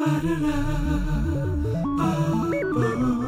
Ba-da-da, ba-ba.